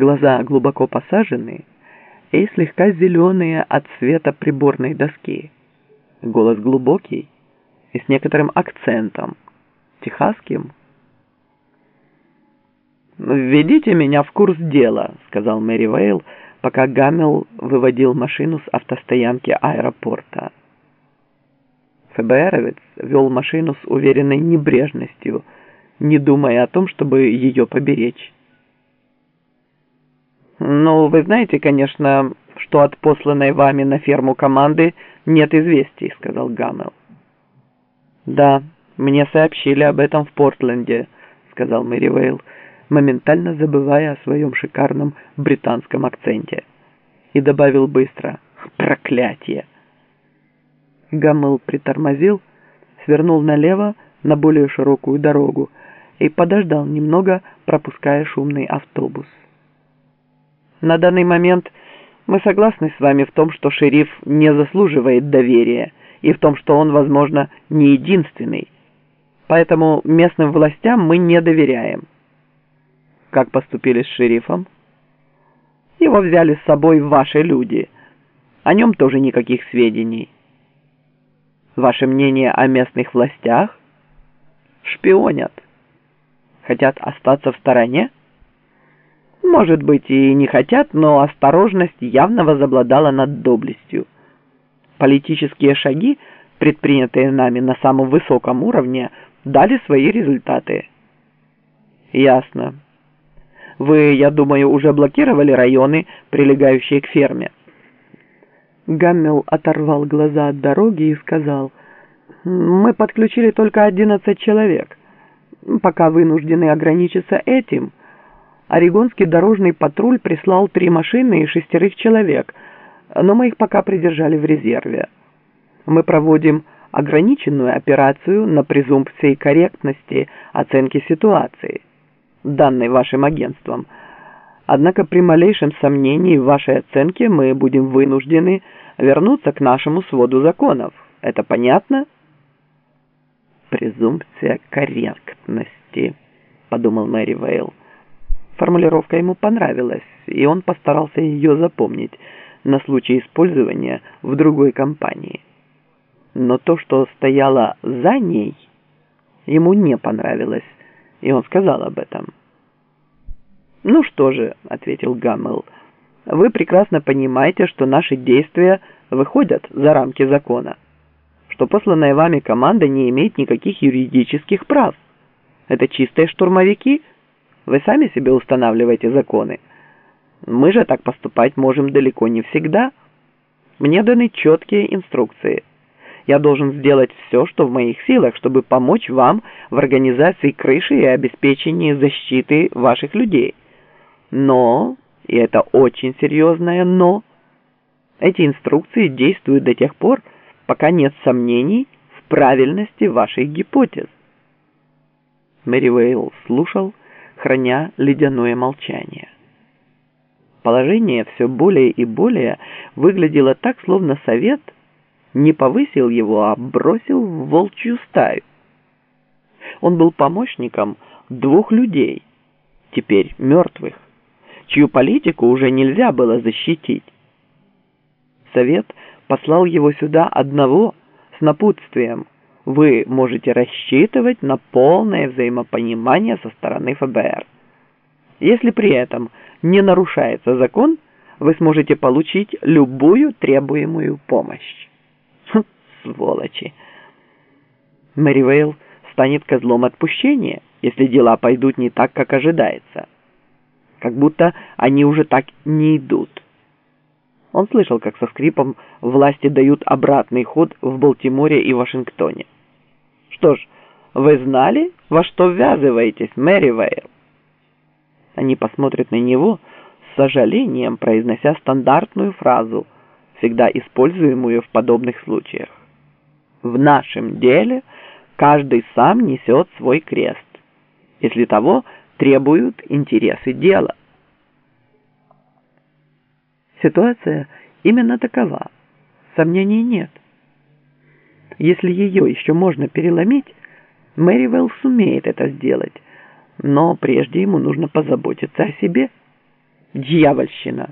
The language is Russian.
глаза глубоко посаженные и слегка зеленые от цвета приборной доски. Голос глубокий и с некоторым акцентом, техасским. «Введите меня в курс дела», — сказал Мэри Вейл, пока Гаммел выводил машину с автостоянки аэропорта. ФБРовец вел машину с уверенной небрежностью, не думая о том, чтобы ее поберечь. «Ну, вы знаете, конечно, что от посланной вами на ферму команды нет известий», — сказал Гаммел. «Да, мне сообщили об этом в Портленде», — сказал Мэри Вейл, моментально забывая о своем шикарном британском акценте. И добавил быстро «Проклятие!». Гаммел притормозил, свернул налево на более широкую дорогу и подождал немного, пропуская шумный автобус. На данный момент мы согласны с вами в том, что шериф не заслуживает доверия и в том, что он, возможно, не единственный. Поэтому местным властям мы не доверяем. Как поступили с шерифом? Его взяли с собой ваши люди. О нем тоже никаких сведений. Ваше мнение о местных властях? Шпионят. Хотят остаться в стороне? Может быть, и не хотят, но осторожность явно возобладала над доблестью. Политические шаги, предпринятые нами на самом высоком уровне, дали свои результаты. Ясно. Вы, я думаю, уже блокировали районы, прилегающие к ферме. Гаммел оторвал глаза от дороги и сказал, «Мы подключили только 11 человек. Пока вынуждены ограничиться этим». Орегонский дорожный патруль прислал три машины и шестерых человек, но мы их пока придержали в резерве. Мы проводим ограниченную операцию на презумпции корректности оценки ситуации, данной вашим агентством. Однако при малейшем сомнении в вашей оценке мы будем вынуждены вернуться к нашему своду законов. Это понятно? «Презумпция корректности», — подумал Мэри Вейл. Формулировка ему понравилась, и он постарался ее запомнить на случай использования в другой компании. Но то, что стояло за ней, ему не понравилось, и он сказал об этом. «Ну что же», — ответил Гаммел, — «вы прекрасно понимаете, что наши действия выходят за рамки закона, что посланная вами команда не имеет никаких юридических прав. Это чистые штурмовики — вы сами себе устанавливаете законы. Мы же так поступать можем далеко не всегда. Мне даны четкие инструкции. Я должен сделать все, что в моих силах, чтобы помочь вам в организации крыши и обеспечении защиты ваших людей. Но, и это очень серьезное «но», эти инструкции действуют до тех пор, пока нет сомнений в правильности ваших гипотез. Мэри Вейл слушал, храня ледяное молчание. Положение все более и более выглядело так, словно совет не повысил его, а бросил в волчью стаю. Он был помощником двух людей, теперь мертвых, чью политику уже нельзя было защитить. Совет послал его сюда одного с напутствием – вы можете рассчитывать на полное взаимопонимание со стороны ФБР. Если при этом не нарушается закон, вы сможете получить любую требуемую помощь. Хм, сволочи! Мэри Вейл станет козлом отпущения, если дела пойдут не так, как ожидается. Как будто они уже так не идут. Он слышал, как со скрипом власти дают обратный ход в Балтиморе и Вашингтоне. Что ж, вы знали, во что ввязываетесь, Мэри Вейл? Они посмотрят на него с сожалением, произнося стандартную фразу, всегда используемую в подобных случаях. В нашем деле каждый сам несет свой крест, если того требуют интересы дела. Ситуация именно такова. Сомнений нет. Если ее еще можно переломить, Мэривелл сумеет это сделать, но прежде ему нужно позаботиться о себе. Дьявольщина!